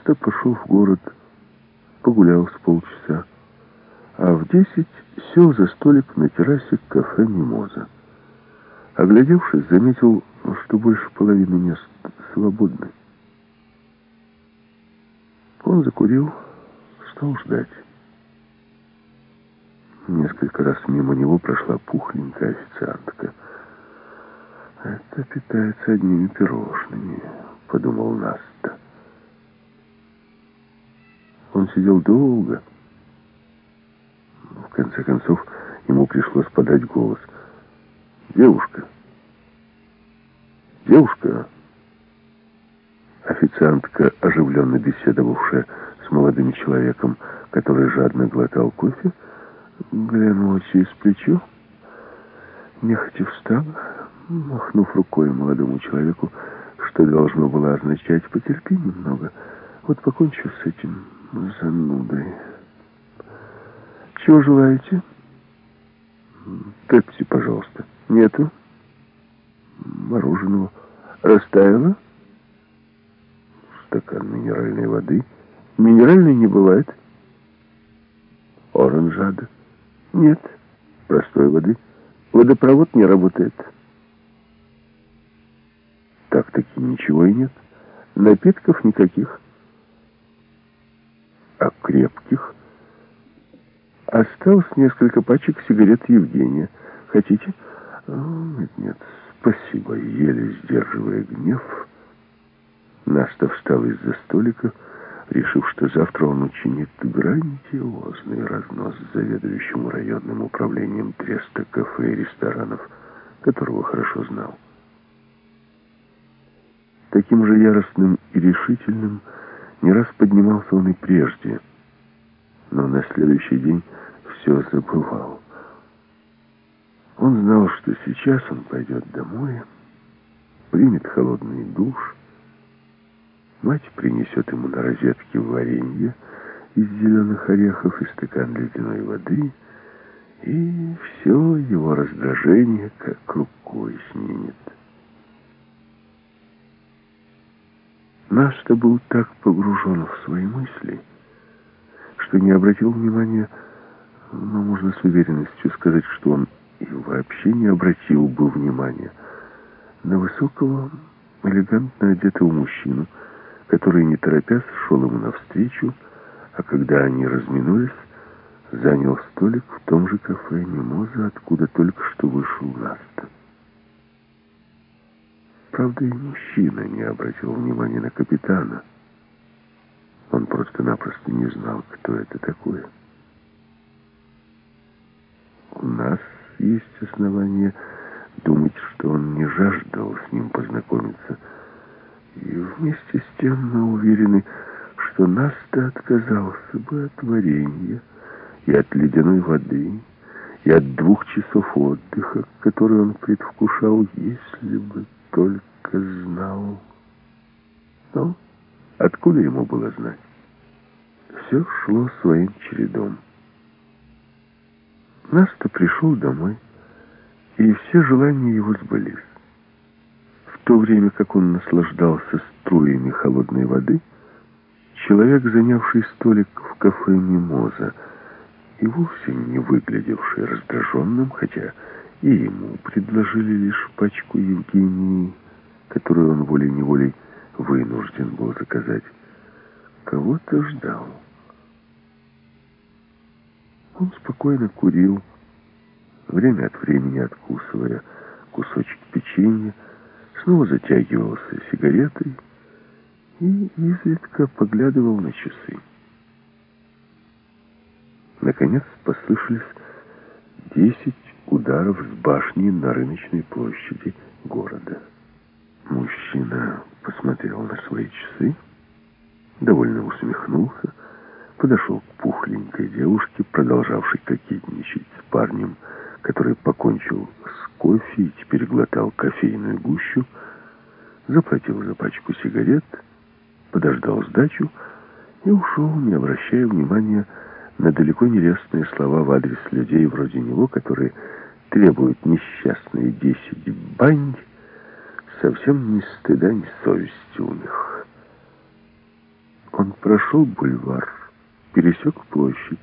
Наста пошел в город, погулял с полчаса, а в десять сел за столик на террасе кафе «Мимоза». Оглядевшись, заметил, что больше половины мест свободны. Он закурил, стал ждать. Несколько раз мимо него прошла пухленькая официантка. «Это питается одними пирожными», — подумал Наста. Он сидел долго. В конце концов, ему пришлось подать голос. «Девушка! Девушка!» Официантка, оживленно беседовавшая с молодым человеком, который жадно глотал кофе, глянула через плечо, нехотя встала, махнув рукой молодому человеку, что должно было означать «потерпи немного, вот покончу с этим занудой». «Чего желаете?» «Пепси, пожалуйста». «Нету». «Мороженого». «Растаяло?» «Стакан минеральной воды». «Минеральной не бывает». «Оранжада». «Нет». «Простой воды». «Водопровод не работает». Так-таки ничего и нет. Напитков никаких. А крепких? Осталось несколько пачек сигарет Евгения. Хотите? Нет, нет, спасибо. Еле сдерживая гнев, Наста встал из-за столика, решив, что завтра он учинит грандиозный разнос заведующему районным управлением Треста кафе и ресторанов, которого хорошо знал. Таким же яростным и решительным не раз поднимался он и прежде, но на следующий день все забывал. Он знал, что сейчас он пойдет домой, примет холодный душ, мать принесет ему на розетке варенье из зеленых орехов и стакан ледяной воды, и все его раздражение как рукой снимет. Наста был так погружен в свои мысли, что не обратил внимания, но можно с уверенностью сказать, что он и вообще не обратил бы внимания на высокого, элегантно одетого мужчину, который, не торопясь, шел ему навстречу, а когда они разминулись, занял столик в том же кафе «Мимоза», откуда только что вышел Наста. Правда, и мужчина не обратил внимания на капитана. Он просто-напросто не знал, кто это такой. У нас есть основания думать, что он не жаждал с ним познакомиться. И вместе с тем мы уверены, что Наста отказался бы от варенья и от ледяной воды, и от двух часов отдыха, которые он предвкушал, если бы только знал. Но откуда ему было знать? Все шло своим чередом. Наста пришел домой, и все желания его сбылись. В то время как он наслаждался струями холодной воды, человек, занявший столик в кафе «Мимоза», и вовсе не выглядевший раздраженным, хотя и ему предложили лишь пачку Евгении, которую он волей-неволей вынужден был заказать, кого-то ждал. Он спокойно курил, время от времени откусывая кусочек печенья, снова затягивался сигаретой и изредка поглядывал на часы. Наконец послышались десять ударов с башни на рыночной площади города. Мужчина посмотрел на свои часы, довольно усмехнулся, подошел к пухленькой девушке, продолжавшей кокетничать с парнем, который покончил с кофе и теперь глотал кофейную гущу, заплатил за пачку сигарет, подождал сдачу и ушел, не обращая внимания на далеко не лестные слова в адрес людей вроде него, которые требуют несчастные десять бань, совсем ни стыда, ни совести у них. Он прошел бульвар, пересек площадь,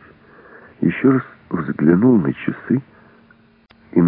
еще раз взглянул на часы